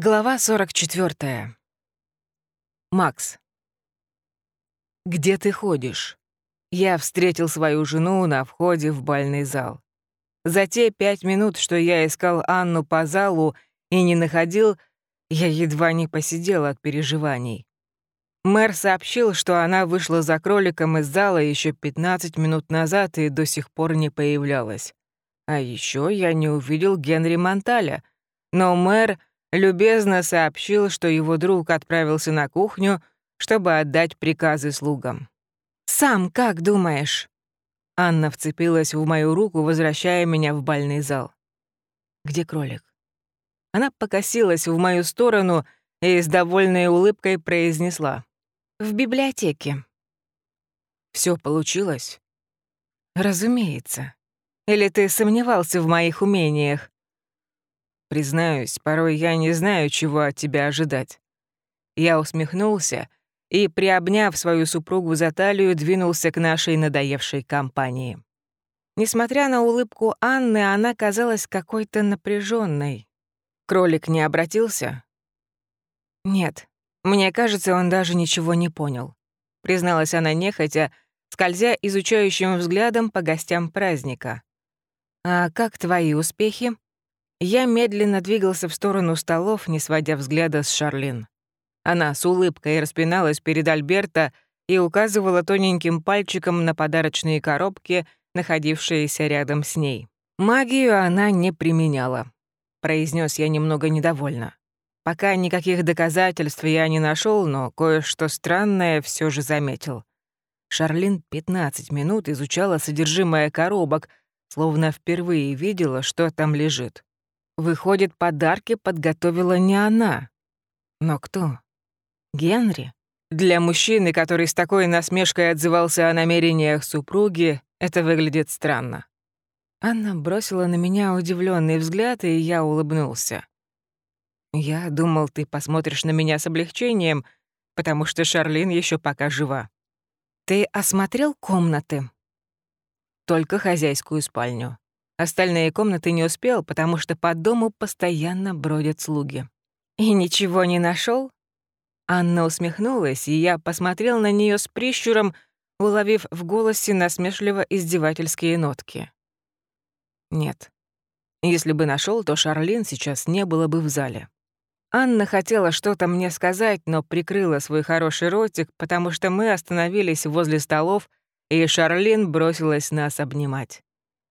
Глава 44. Макс. «Где ты ходишь?» Я встретил свою жену на входе в бальный зал. За те пять минут, что я искал Анну по залу и не находил, я едва не посидел от переживаний. Мэр сообщил, что она вышла за кроликом из зала еще 15 минут назад и до сих пор не появлялась. А еще я не увидел Генри Монталя, но мэр любезно сообщил, что его друг отправился на кухню, чтобы отдать приказы слугам. «Сам как думаешь?» Анна вцепилась в мою руку, возвращая меня в бальный зал. «Где кролик?» Она покосилась в мою сторону и с довольной улыбкой произнесла. «В библиотеке». Все получилось?» «Разумеется. Или ты сомневался в моих умениях?» «Признаюсь, порой я не знаю, чего от тебя ожидать». Я усмехнулся и, приобняв свою супругу за талию, двинулся к нашей надоевшей компании. Несмотря на улыбку Анны, она казалась какой-то напряженной. Кролик не обратился? Нет. Мне кажется, он даже ничего не понял. Призналась она нехотя, скользя изучающим взглядом по гостям праздника. «А как твои успехи?» Я медленно двигался в сторону столов, не сводя взгляда с Шарлин. Она с улыбкой распиналась перед Альберто и указывала тоненьким пальчиком на подарочные коробки, находившиеся рядом с ней. «Магию она не применяла», — произнес я немного недовольно. Пока никаких доказательств я не нашел, но кое-что странное все же заметил. Шарлин 15 минут изучала содержимое коробок, словно впервые видела, что там лежит. Выходит, подарки подготовила не она. Но кто? Генри? Для мужчины, который с такой насмешкой отзывался о намерениях супруги, это выглядит странно. Анна бросила на меня удивленный взгляд, и я улыбнулся. «Я думал, ты посмотришь на меня с облегчением, потому что Шарлин еще пока жива. Ты осмотрел комнаты?» «Только хозяйскую спальню. Остальные комнаты не успел, потому что по дому постоянно бродят слуги. «И ничего не нашел? Анна усмехнулась, и я посмотрел на нее с прищуром, уловив в голосе насмешливо-издевательские нотки. Нет. Если бы нашел, то Шарлин сейчас не было бы в зале. Анна хотела что-то мне сказать, но прикрыла свой хороший ротик, потому что мы остановились возле столов, и Шарлин бросилась нас обнимать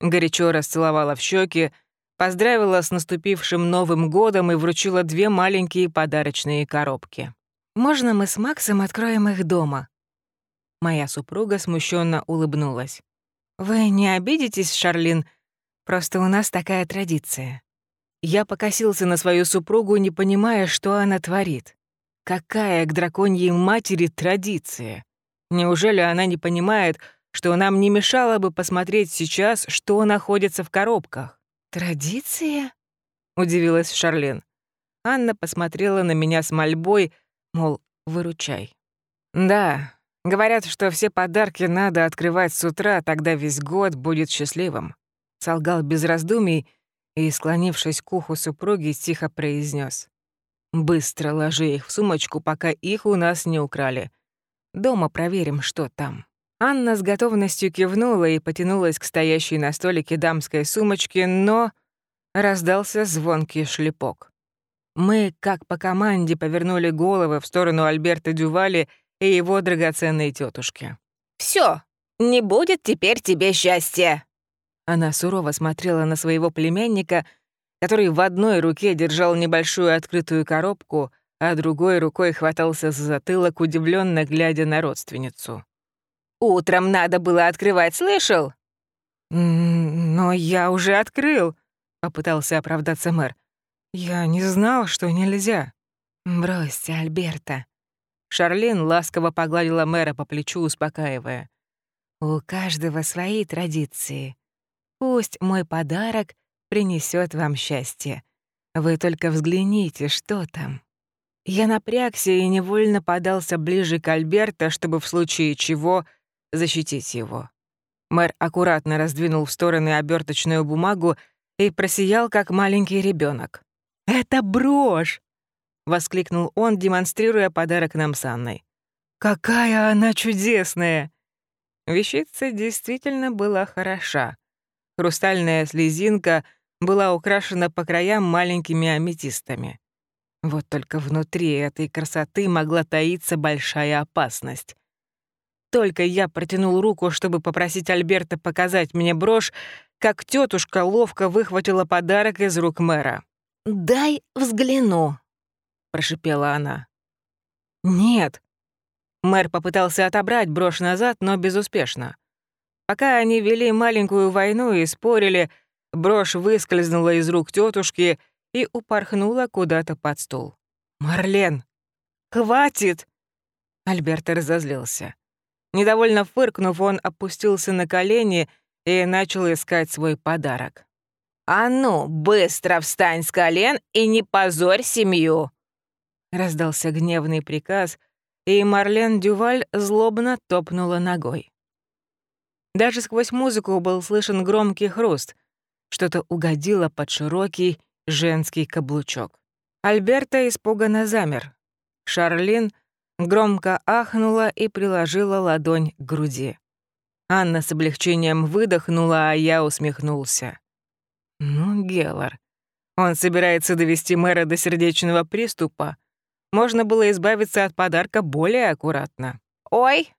горячо расцеловала в щеки, поздравила с наступившим Новым годом и вручила две маленькие подарочные коробки. «Можно мы с Максом откроем их дома?» Моя супруга смущенно улыбнулась. «Вы не обидитесь, Шарлин? Просто у нас такая традиция». Я покосился на свою супругу, не понимая, что она творит. Какая к драконьей матери традиция? Неужели она не понимает, что нам не мешало бы посмотреть сейчас, что находится в коробках. «Традиция?» — удивилась Шарлен. Анна посмотрела на меня с мольбой, мол, выручай. «Да, говорят, что все подарки надо открывать с утра, тогда весь год будет счастливым», — солгал без раздумий и, склонившись к уху супруги, тихо произнес: «Быстро ложи их в сумочку, пока их у нас не украли. Дома проверим, что там». Анна с готовностью кивнула и потянулась к стоящей на столике дамской сумочке, но раздался звонкий шлепок. Мы, как по команде, повернули головы в сторону Альберта Дювали и его драгоценной тетушки. Все, не будет теперь тебе счастья!» Она сурово смотрела на своего племянника, который в одной руке держал небольшую открытую коробку, а другой рукой хватался за затылок, удивленно глядя на родственницу. Утром надо было открывать, слышал?» «Но я уже открыл», — попытался оправдаться мэр. «Я не знал, что нельзя». «Бросьте, Альберта». Шарлин ласково погладила мэра по плечу, успокаивая. «У каждого свои традиции. Пусть мой подарок принесет вам счастье. Вы только взгляните, что там». Я напрягся и невольно подался ближе к Альберта, чтобы в случае чего защитить его. Мэр аккуратно раздвинул в стороны оберточную бумагу и просиял, как маленький ребенок. «Это брошь!» воскликнул он, демонстрируя подарок нам с Анной. «Какая она чудесная!» Вещица действительно была хороша. Хрустальная слезинка была украшена по краям маленькими аметистами. Вот только внутри этой красоты могла таиться большая опасность. Только я протянул руку, чтобы попросить Альберта показать мне брошь, как тетушка ловко выхватила подарок из рук мэра. «Дай взгляну», — прошипела она. «Нет». Мэр попытался отобрать брошь назад, но безуспешно. Пока они вели маленькую войну и спорили, брошь выскользнула из рук тетушки и упорхнула куда-то под стол. «Марлен, хватит!» Альберт разозлился. Недовольно фыркнув, он опустился на колени и начал искать свой подарок. «А ну, быстро встань с колен и не позорь семью!» Раздался гневный приказ, и Марлен Дюваль злобно топнула ногой. Даже сквозь музыку был слышен громкий хруст. Что-то угодило под широкий женский каблучок. Альберта испуганно замер. Шарлин громко ахнула и приложила ладонь к груди. Анна с облегчением выдохнула, а я усмехнулся. Ну, Геллар, он собирается довести мэра до сердечного приступа. Можно было избавиться от подарка более аккуратно. «Ой!»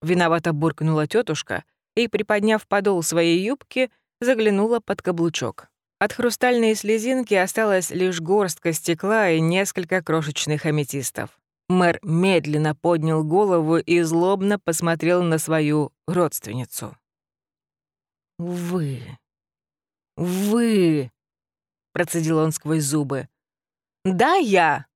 Виновато буркнула тетушка и, приподняв подол своей юбки, заглянула под каблучок. От хрустальной слезинки осталась лишь горстка стекла и несколько крошечных аметистов. Мэр медленно поднял голову и злобно посмотрел на свою родственницу. «Вы... вы...» — процедил он сквозь зубы. «Да, я!»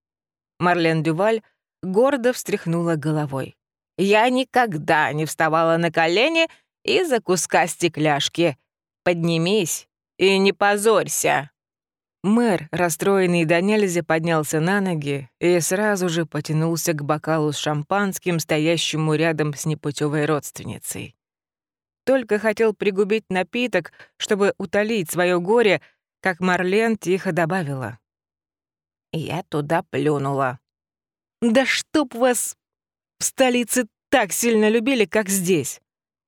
Марлен Дюваль гордо встряхнула головой. «Я никогда не вставала на колени из-за куска стекляшки. Поднимись и не позорься!» Мэр, расстроенный до нельзя, поднялся на ноги и сразу же потянулся к бокалу с шампанским, стоящему рядом с непутевой родственницей. Только хотел пригубить напиток, чтобы утолить свое горе, как Марлен тихо добавила. «Я туда плюнула». «Да чтоб вас в столице так сильно любили, как здесь!»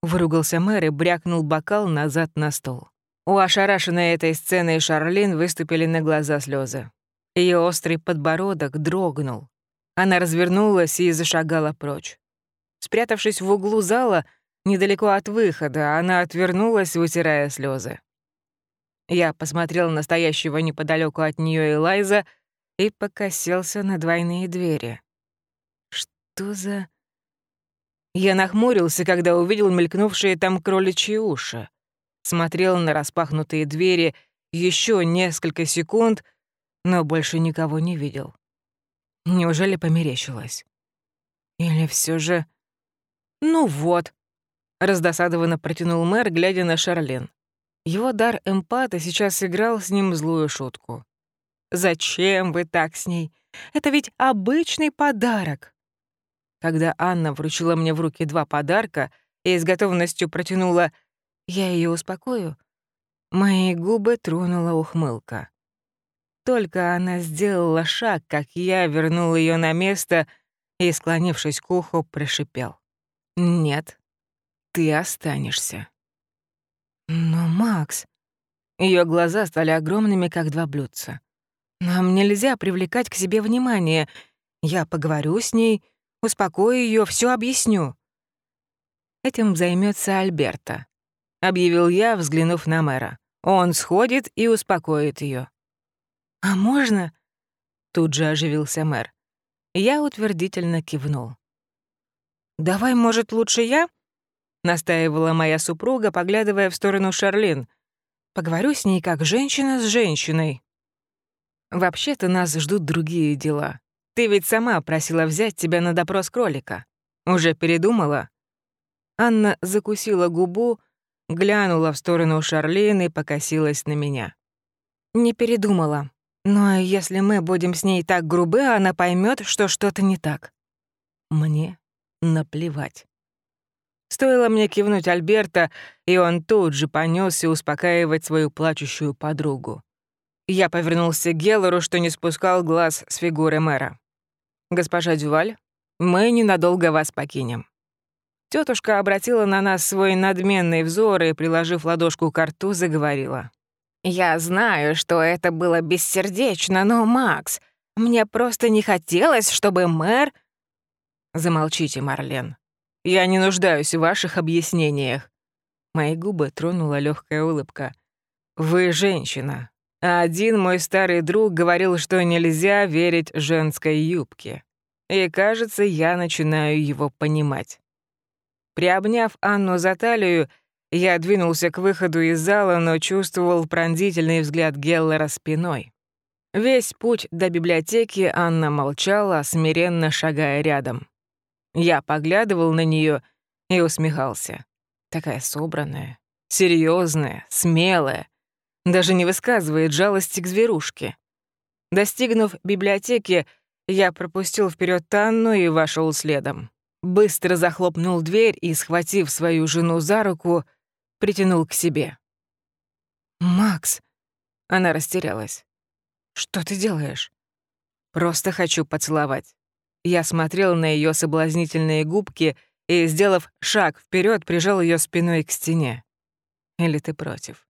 Выругался мэр и брякнул бокал назад на стол. У ошарашенной этой сценой Шарлин выступили на глаза слезы. Ее острый подбородок дрогнул. Она развернулась и зашагала прочь. Спрятавшись в углу зала, недалеко от выхода, она отвернулась, вытирая слезы. Я посмотрел на стоящего неподалеку от нее Элайза и покосился на двойные двери. Что за... Я нахмурился, когда увидел мелькнувшие там кроличьи уши смотрел на распахнутые двери еще несколько секунд, но больше никого не видел. Неужели померещилось? Или все же... Ну вот, раздосадованно протянул мэр, глядя на Шарлин. Его дар эмпата сейчас играл с ним злую шутку. «Зачем вы так с ней? Это ведь обычный подарок!» Когда Анна вручила мне в руки два подарка и с готовностью протянула я ее успокою. Мои губы тронула ухмылка. Только она сделала шаг, как я вернул ее на место и, склонившись к уху, прошипел. «Нет, ты останешься». «Но, Макс...» Ее глаза стали огромными, как два блюдца. «Нам нельзя привлекать к себе внимание. Я поговорю с ней, успокою ее, все объясню». Этим займется Альберта. — объявил я, взглянув на мэра. «Он сходит и успокоит ее. «А можно?» — тут же оживился мэр. Я утвердительно кивнул. «Давай, может, лучше я?» — настаивала моя супруга, поглядывая в сторону Шарлин. «Поговорю с ней как женщина с женщиной». «Вообще-то нас ждут другие дела. Ты ведь сама просила взять тебя на допрос кролика. Уже передумала?» Анна закусила губу, глянула в сторону Шарлин и покосилась на меня. Не передумала. Но если мы будем с ней так грубы, она поймет, что что-то не так. Мне наплевать. Стоило мне кивнуть Альберта, и он тут же понесся успокаивать свою плачущую подругу. Я повернулся к Геллору, что не спускал глаз с фигуры мэра. «Госпожа Дюваль, мы ненадолго вас покинем». Тетушка обратила на нас свой надменный взор и, приложив ладошку к рту, заговорила. «Я знаю, что это было бессердечно, но, Макс, мне просто не хотелось, чтобы мэр...» «Замолчите, Марлен. Я не нуждаюсь в ваших объяснениях». Мои губы тронула легкая улыбка. «Вы женщина, а один мой старый друг говорил, что нельзя верить женской юбке. И, кажется, я начинаю его понимать. Приобняв Анну за талию, я двинулся к выходу из зала, но чувствовал пронзительный взгляд Геллера спиной. Весь путь до библиотеки Анна молчала, смиренно шагая рядом. Я поглядывал на нее и усмехался. Такая собранная, серьезная, смелая, даже не высказывает жалости к зверушке. Достигнув библиотеки, я пропустил вперед Танну и вошел следом. Быстро захлопнул дверь и, схватив свою жену за руку, притянул к себе. «Макс!» — она растерялась. «Что ты делаешь?» «Просто хочу поцеловать». Я смотрел на ее соблазнительные губки и, сделав шаг вперед, прижал ее спиной к стене. «Или ты против?»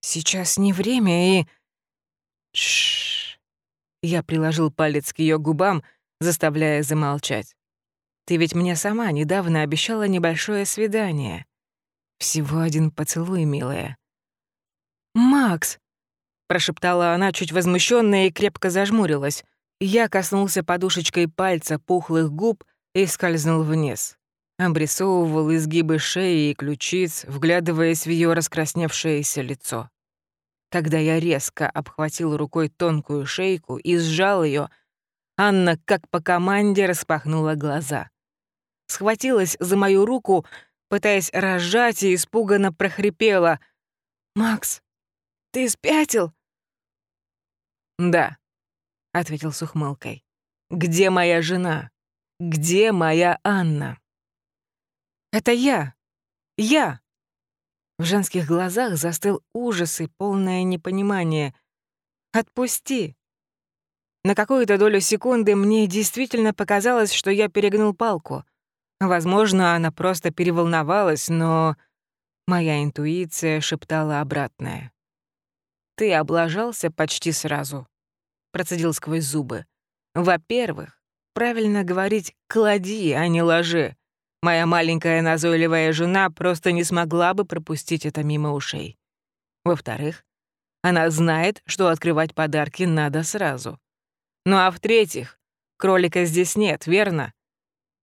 «Сейчас не время и...» Шш. Я приложил палец к ее губам, заставляя замолчать. Ты ведь мне сама недавно обещала небольшое свидание. Всего один поцелуй, милая. «Макс!» — прошептала она, чуть возмущённая и крепко зажмурилась. Я коснулся подушечкой пальца пухлых губ и скользнул вниз. Обрисовывал изгибы шеи и ключиц, вглядываясь в её раскрасневшееся лицо. Когда я резко обхватил рукой тонкую шейку и сжал её, Анна, как по команде, распахнула глаза. Схватилась за мою руку, пытаясь разжать, и испуганно прохрипела. «Макс, ты спятил?» «Да», — ответил с ухмылкой. «Где моя жена? Где моя Анна?» «Это я! Я!» В женских глазах застыл ужас и полное непонимание. «Отпусти!» На какую-то долю секунды мне действительно показалось, что я перегнул палку. Возможно, она просто переволновалась, но моя интуиция шептала обратное. «Ты облажался почти сразу», — процедил сквозь зубы. «Во-первых, правильно говорить «клади», а не «ложи». Моя маленькая назойливая жена просто не смогла бы пропустить это мимо ушей. Во-вторых, она знает, что открывать подарки надо сразу. Ну а в-третьих, кролика здесь нет, верно?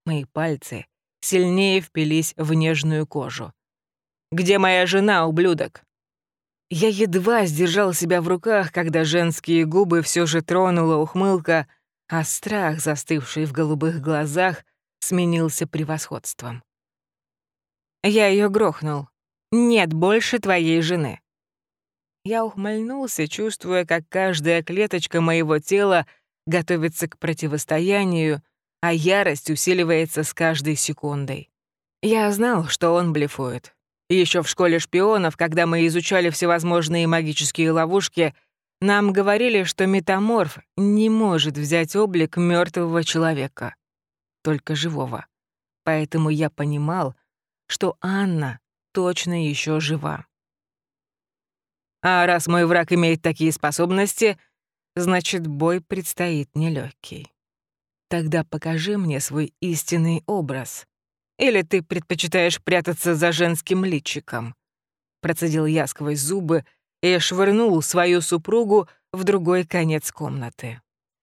Мои пальцы сильнее впились в нежную кожу. «Где моя жена, ублюдок?» Я едва сдержал себя в руках, когда женские губы все же тронула ухмылка, а страх, застывший в голубых глазах, сменился превосходством. Я ее грохнул. «Нет больше твоей жены». Я ухмыльнулся, чувствуя, как каждая клеточка моего тела готовится к противостоянию, а ярость усиливается с каждой секундой. Я знал, что он блефует. Еще в школе шпионов, когда мы изучали всевозможные магические ловушки, нам говорили, что метаморф не может взять облик мертвого человека, только живого. Поэтому я понимал, что Анна точно еще жива. А раз мой враг имеет такие способности, значит, бой предстоит нелегкий. Тогда покажи мне свой истинный образ. Или ты предпочитаешь прятаться за женским личиком?» Процедил я сквозь зубы и швырнул свою супругу в другой конец комнаты.